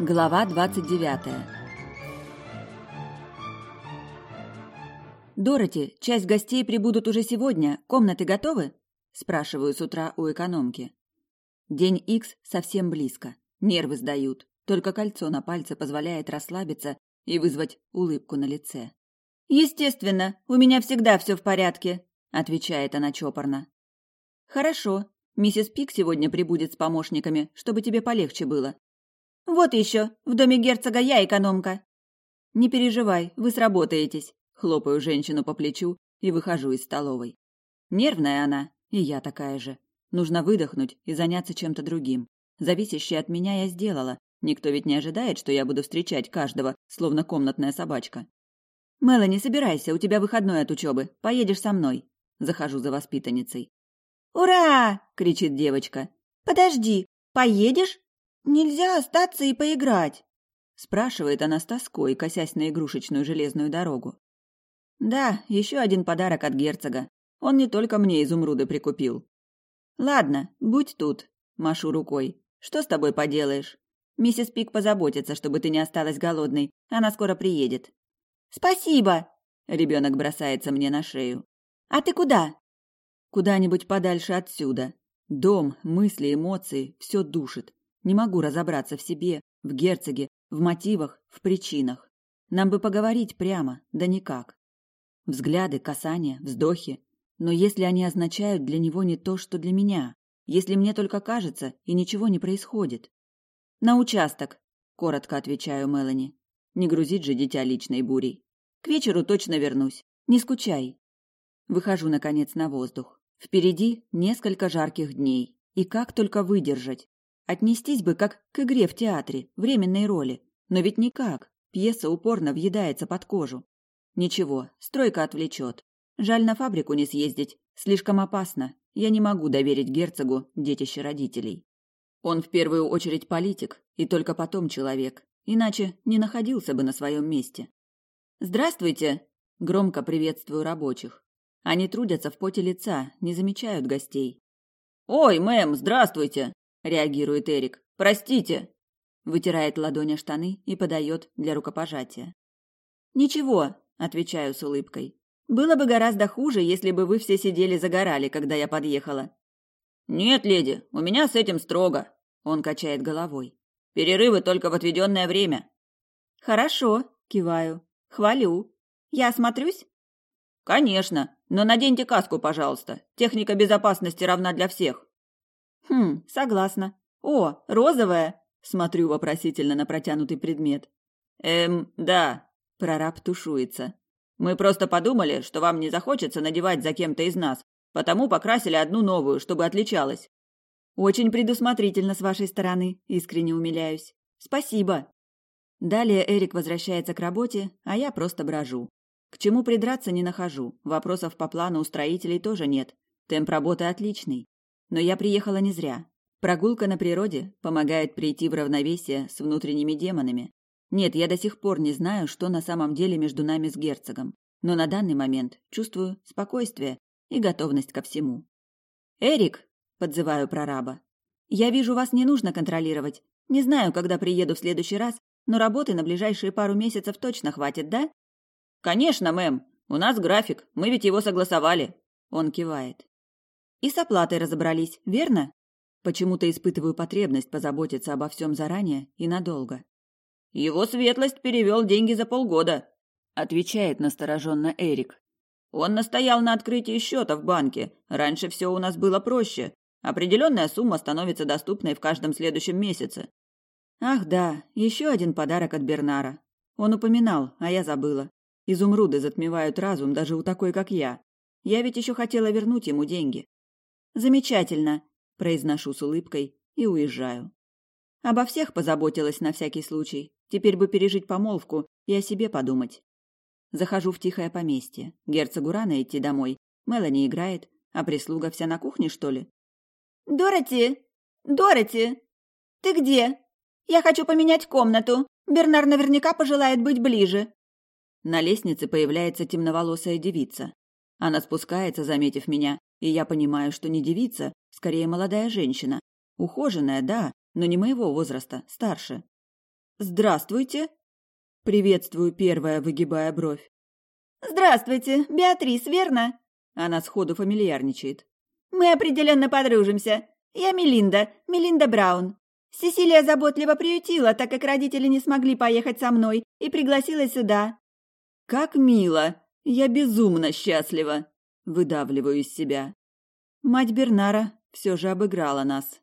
Глава 29. Дороти, часть гостей прибудут уже сегодня. Комнаты готовы? спрашиваю с утра у экономки. День Икс совсем близко. Нервы сдают. Только кольцо на пальце позволяет расслабиться и вызвать улыбку на лице. Естественно, у меня всегда все в порядке, отвечает она чопорно. Хорошо. Миссис Пик сегодня прибудет с помощниками, чтобы тебе полегче было. Вот еще, в доме герцога я экономка. Не переживай, вы сработаетесь. Хлопаю женщину по плечу и выхожу из столовой. Нервная она, и я такая же. Нужно выдохнуть и заняться чем-то другим. Зависящее от меня я сделала. Никто ведь не ожидает, что я буду встречать каждого, словно комнатная собачка. Мелани, собирайся, у тебя выходной от учебы. Поедешь со мной. Захожу за воспитанницей. Ура! кричит девочка. Подожди, поедешь? Нельзя остаться и поиграть? спрашивает она с тоской, косясь на игрушечную железную дорогу. Да, еще один подарок от герцога. Он не только мне изумруды прикупил. Ладно, будь тут, машу рукой. Что с тобой поделаешь? Миссис Пик позаботится, чтобы ты не осталась голодной. Она скоро приедет. Спасибо. Ребенок бросается мне на шею. А ты куда? Куда-нибудь подальше отсюда. Дом, мысли, эмоции – все душит. Не могу разобраться в себе, в герцоге, в мотивах, в причинах. Нам бы поговорить прямо, да никак. Взгляды, касания, вздохи. Но если они означают для него не то, что для меня, если мне только кажется и ничего не происходит. На участок, коротко отвечаю Мелани. Не грузить же дитя личной бурей. К вечеру точно вернусь. Не скучай. Выхожу наконец на воздух. Впереди несколько жарких дней. И как только выдержать? Отнестись бы как к игре в театре, временной роли. Но ведь никак. Пьеса упорно въедается под кожу. Ничего, стройка отвлечет. Жаль на фабрику не съездить. Слишком опасно. Я не могу доверить герцогу детище родителей. Он в первую очередь политик, и только потом человек. Иначе не находился бы на своем месте. «Здравствуйте!» – громко приветствую рабочих. Они трудятся в поте лица, не замечают гостей. «Ой, мэм, здравствуйте!» Реагирует Эрик. Простите. Вытирает ладонь о штаны и подает для рукопожатия. Ничего, отвечаю с улыбкой. Было бы гораздо хуже, если бы вы все сидели загорали, когда я подъехала. Нет, леди, у меня с этим строго. Он качает головой. Перерывы только в отведенное время. Хорошо, киваю. Хвалю. Я осмотрюсь? Конечно, но наденьте каску, пожалуйста. Техника безопасности равна для всех. Хм, согласна. О, розовая. Смотрю вопросительно на протянутый предмет. Эм, да. Прораб тушуется. Мы просто подумали, что вам не захочется надевать за кем-то из нас, потому покрасили одну новую, чтобы отличалась. Очень предусмотрительно с вашей стороны, искренне умиляюсь. Спасибо. Далее Эрик возвращается к работе, а я просто брожу. К чему придраться не нахожу. Вопросов по плану у строителей тоже нет. Темп работы отличный. Но я приехала не зря. Прогулка на природе помогает прийти в равновесие с внутренними демонами. Нет, я до сих пор не знаю, что на самом деле между нами с герцогом, но на данный момент чувствую спокойствие и готовность ко всему. «Эрик!» – подзываю прораба. «Я вижу, вас не нужно контролировать. Не знаю, когда приеду в следующий раз, но работы на ближайшие пару месяцев точно хватит, да?» «Конечно, мэм. У нас график, мы ведь его согласовали». Он кивает. И с оплатой разобрались, верно? Почему-то испытываю потребность позаботиться обо всем заранее и надолго. Его светлость перевел деньги за полгода, отвечает настороженно Эрик. Он настоял на открытии счета в банке. Раньше все у нас было проще. Определенная сумма становится доступной в каждом следующем месяце. Ах да, еще один подарок от Бернара. Он упоминал, а я забыла. Изумруды затмевают разум даже у такой, как я. Я ведь еще хотела вернуть ему деньги. Замечательно, произношу с улыбкой и уезжаю. Обо всех позаботилась на всякий случай. Теперь бы пережить помолвку и о себе подумать. Захожу в тихое поместье. Герцогу рано идти домой. Мелани играет, а прислуга вся на кухне, что ли? «Дороти! Дороти! Ты где? Я хочу поменять комнату. Бернар наверняка пожелает быть ближе». На лестнице появляется темноволосая девица. Она спускается, заметив меня, и я понимаю, что не девица, скорее молодая женщина. Ухоженная, да, но не моего возраста, старше. Здравствуйте. Приветствую первая, выгибая бровь. Здравствуйте, Беатрис, верно? Она сходу фамильярничает. Мы определенно подружимся. Я Мелинда, Мелинда Браун. Сесилия заботливо приютила, так как родители не смогли поехать со мной, и пригласила сюда. Как мило! Я безумно счастлива! Выдавливаю из себя. Мать Бернара все же обыграла нас.